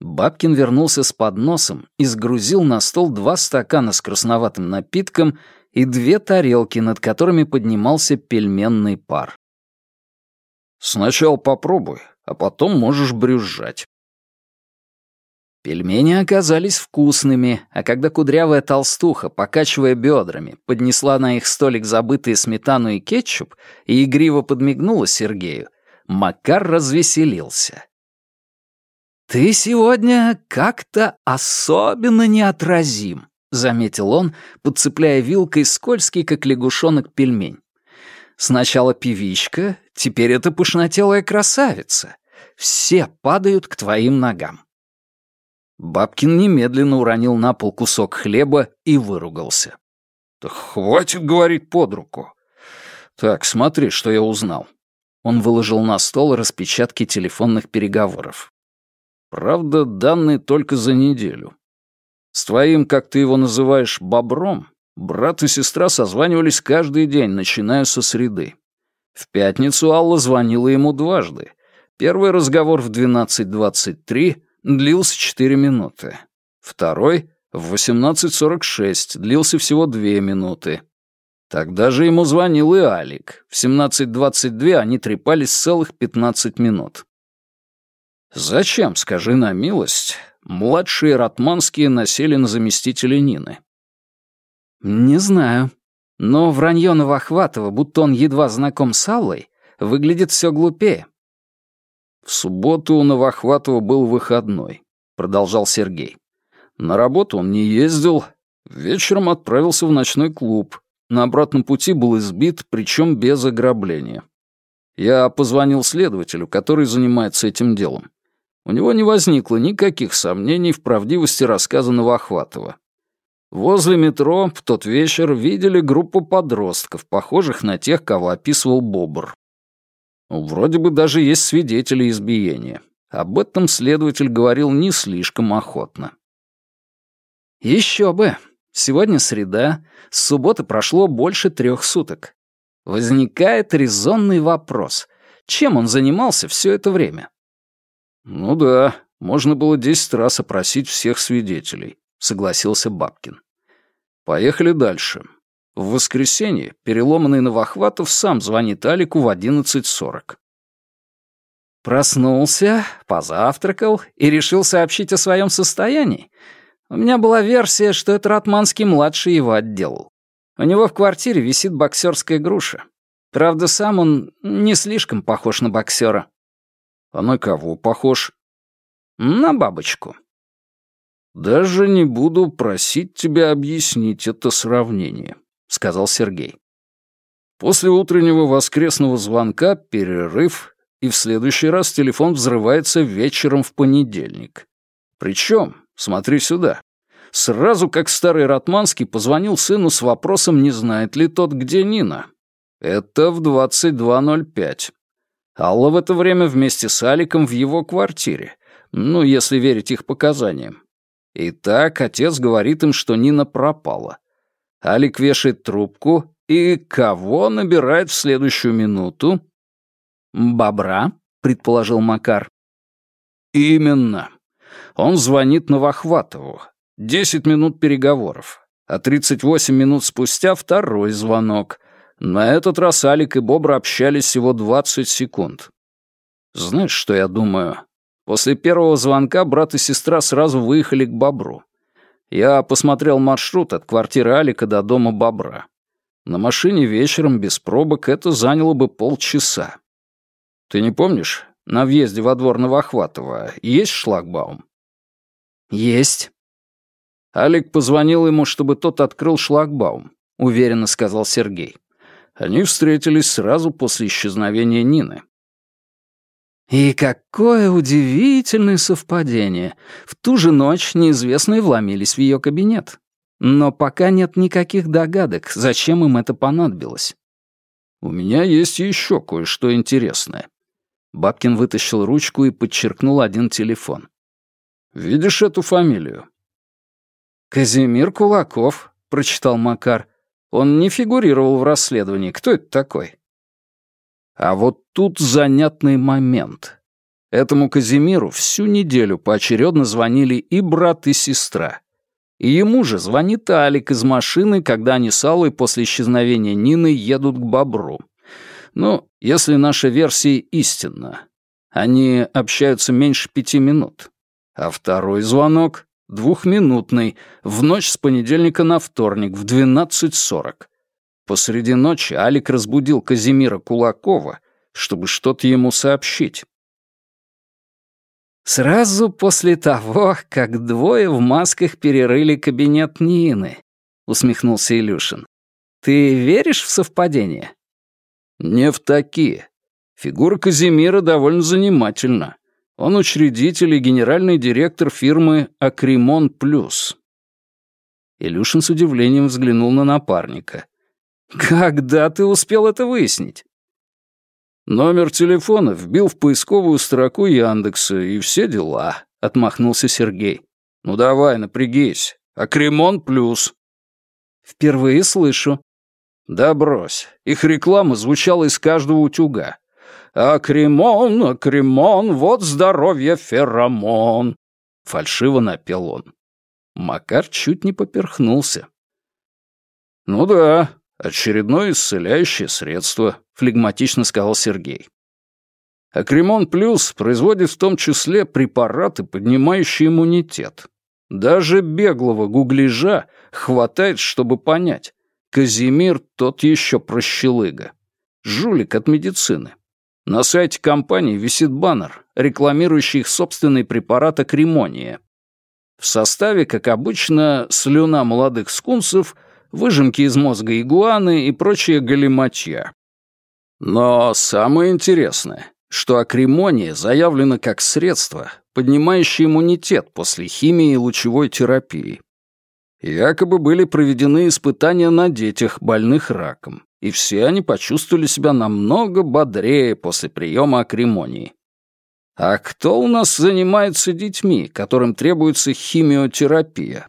Бабкин вернулся с подносом и сгрузил на стол два стакана с красноватым напитком и две тарелки, над которыми поднимался пельменный пар. Сначала попробуй, а потом можешь брюзжать». Пельмени оказались вкусными, а когда кудрявая толстуха, покачивая бедрами, поднесла на их столик забытые сметану и кетчуп и игриво подмигнула Сергею, Макар развеселился. «Ты сегодня как-то особенно неотразим», — заметил он, подцепляя вилкой скользкий, как лягушонок, пельмень. Сначала певичка, теперь это пышнотелая красавица. Все падают к твоим ногам. Бабкин немедленно уронил на пол кусок хлеба и выругался. «Да хватит говорить под руку. Так, смотри, что я узнал». Он выложил на стол распечатки телефонных переговоров. «Правда, данные только за неделю. С твоим, как ты его называешь, бобром Брат и сестра созванивались каждый день, начиная со среды. В пятницу Алла звонила ему дважды. Первый разговор в 12.23 длился 4 минуты. Второй — в 18.46 длился всего 2 минуты. Тогда же ему звонил и Алик. В 17.22 они трепались целых 15 минут. Зачем, скажи на милость, младшие ратманские насели на заместителя Нины? «Не знаю. Но вранье Новохватова, будто он едва знаком с Аллой, выглядит все глупее». «В субботу у Новохватова был выходной», — продолжал Сергей. «На работу он не ездил. Вечером отправился в ночной клуб. На обратном пути был избит, причем без ограбления. Я позвонил следователю, который занимается этим делом. У него не возникло никаких сомнений в правдивости рассказа Новохватова. Возле метро в тот вечер видели группу подростков, похожих на тех, кого описывал Бобр. Вроде бы даже есть свидетели избиения. Об этом следователь говорил не слишком охотно. Еще бы. Сегодня среда, с субботы прошло больше трех суток. Возникает резонный вопрос. Чем он занимался все это время? Ну да, можно было десять раз опросить всех свидетелей согласился Бабкин. Поехали дальше. В воскресенье переломанный Новохватов сам звонит Алику в 11.40. Проснулся, позавтракал и решил сообщить о своем состоянии. У меня была версия, что это Ратманский-младший его отделал. У него в квартире висит боксерская груша. Правда, сам он не слишком похож на боксера. А на кого похож? На бабочку. «Даже не буду просить тебя объяснить это сравнение», — сказал Сергей. После утреннего воскресного звонка перерыв, и в следующий раз телефон взрывается вечером в понедельник. Причем, смотри сюда, сразу как старый Ратманский позвонил сыну с вопросом, не знает ли тот, где Нина. Это в 22.05. Алла в это время вместе с Аликом в его квартире, ну, если верить их показаниям. Итак, отец говорит им, что Нина пропала. Алик вешает трубку, и кого набирает в следующую минуту? «Бобра», — предположил Макар. «Именно. Он звонит Новохватову. Десять минут переговоров. А тридцать восемь минут спустя второй звонок. На этот раз Алик и Бобра общались всего двадцать секунд. Знаешь, что я думаю? После первого звонка брат и сестра сразу выехали к Бобру. Я посмотрел маршрут от квартиры Алика до дома Бобра. На машине вечером без пробок это заняло бы полчаса. Ты не помнишь, на въезде во двор Новохватова есть шлагбаум? Есть. Алик позвонил ему, чтобы тот открыл шлагбаум, уверенно сказал Сергей. Они встретились сразу после исчезновения Нины. И какое удивительное совпадение. В ту же ночь неизвестные вломились в ее кабинет. Но пока нет никаких догадок, зачем им это понадобилось. «У меня есть еще кое-что интересное». Бабкин вытащил ручку и подчеркнул один телефон. «Видишь эту фамилию?» «Казимир Кулаков», — прочитал Макар. «Он не фигурировал в расследовании. Кто это такой?» А вот тут занятный момент. Этому Казимиру всю неделю поочередно звонили и брат, и сестра. И ему же звонит Алик из машины, когда они с Аллой после исчезновения Нины едут к Бобру. Ну, если наша версия истинна. Они общаются меньше пяти минут. А второй звонок — двухминутный, в ночь с понедельника на вторник в 12.40. Посреди ночи Алик разбудил Казимира Кулакова, чтобы что-то ему сообщить. Сразу после того, как двое в масках перерыли кабинет Нины, усмехнулся Илюшин. Ты веришь в совпадение? Не в такие. Фигура Казимира довольно занимательна. Он учредитель и генеральный директор фирмы «Акримон Плюс». Илюшин с удивлением взглянул на напарника. Когда ты успел это выяснить? Номер телефона вбил в поисковую строку Яндекса и все дела, отмахнулся Сергей. Ну давай, напрягись. Акремон плюс. Впервые слышу. Да брось. Их реклама звучала из каждого утюга. «Акремон, акремон, вот здоровье феромон!» Фальшиво напел он. Макар чуть не поперхнулся. «Ну да, «Очередное исцеляющее средство», — флегматично сказал Сергей. «Акримон Плюс производит в том числе препараты, поднимающие иммунитет. Даже беглого гуглижа хватает, чтобы понять. Казимир тот еще прощелыга. Жулик от медицины. На сайте компании висит баннер, рекламирующий их собственный препарат акримония. В составе, как обычно, слюна молодых скунсов — выжимки из мозга игуаны и прочие галиматья. Но самое интересное, что акримония заявлена как средство, поднимающее иммунитет после химии и лучевой терапии. Якобы были проведены испытания на детях, больных раком, и все они почувствовали себя намного бодрее после приема акримонии. А кто у нас занимается детьми, которым требуется химиотерапия?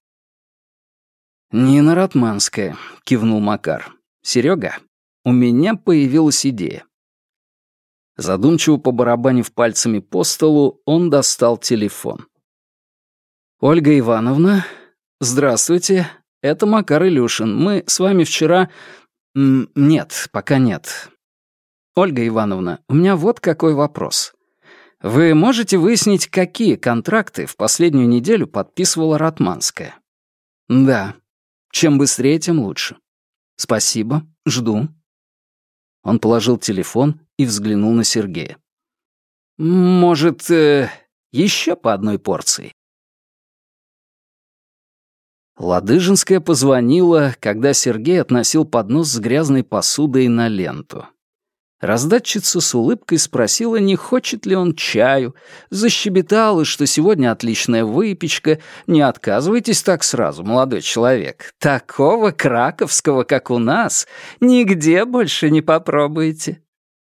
«Нина Ратманская», — кивнул Макар. «Серега, у меня появилась идея». Задумчиво побарабанив пальцами по столу, он достал телефон. «Ольга Ивановна, здравствуйте. Это Макар Илюшин. Мы с вами вчера...» «Нет, пока нет. Ольга Ивановна, у меня вот какой вопрос. Вы можете выяснить, какие контракты в последнюю неделю подписывала Ратманская?» «Да», чем быстрее, тем лучше. Спасибо, жду. Он положил телефон и взглянул на Сергея. Может, э, еще по одной порции? Ладыжинская позвонила, когда Сергей относил поднос с грязной посудой на ленту. Раздатчица с улыбкой спросила, не хочет ли он чаю, защебетала, что сегодня отличная выпечка. Не отказывайтесь так сразу, молодой человек. Такого краковского, как у нас, нигде больше не попробуете.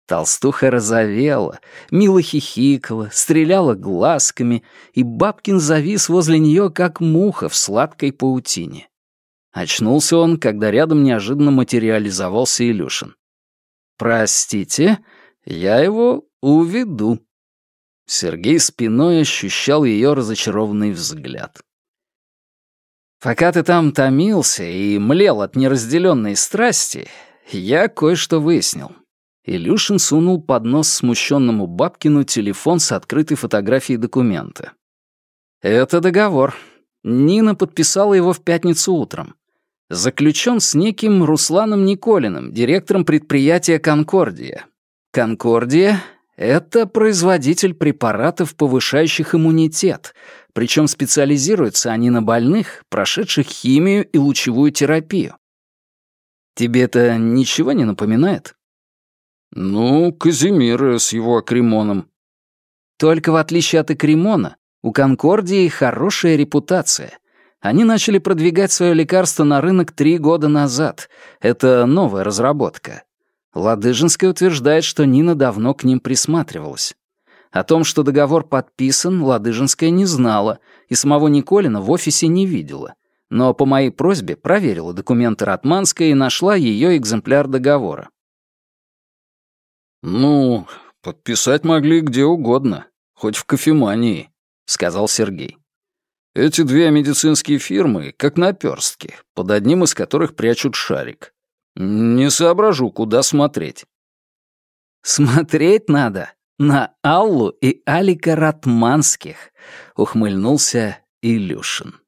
Толстуха разовела, мило хихикала, стреляла глазками, и Бабкин завис возле нее, как муха в сладкой паутине. Очнулся он, когда рядом неожиданно материализовался Илюшин. «Простите, я его уведу». Сергей спиной ощущал ее разочарованный взгляд. «Пока ты там томился и млел от неразделенной страсти, я кое-что выяснил». Илюшин сунул под нос смущенному Бабкину телефон с открытой фотографией документа. «Это договор. Нина подписала его в пятницу утром заключен с неким Русланом Николиным, директором предприятия «Конкордия». «Конкордия» — это производитель препаратов, повышающих иммунитет, причем специализируются они на больных, прошедших химию и лучевую терапию. Тебе это ничего не напоминает? Ну, Казимира с его акримоном. Только в отличие от акримона, у Конкордии хорошая репутация, они начали продвигать свое лекарство на рынок три года назад. Это новая разработка. Ладыжинская утверждает, что Нина давно к ним присматривалась. О том, что договор подписан, Ладыжинская не знала и самого Николина в офисе не видела. Но по моей просьбе проверила документы Ратманской и нашла ее экземпляр договора. «Ну, подписать могли где угодно, хоть в кофемании», — сказал Сергей. Эти две медицинские фирмы, как наперстки, под одним из которых прячут шарик. Не соображу, куда смотреть. «Смотреть надо на Аллу и Алика Ратманских», — ухмыльнулся Илюшин.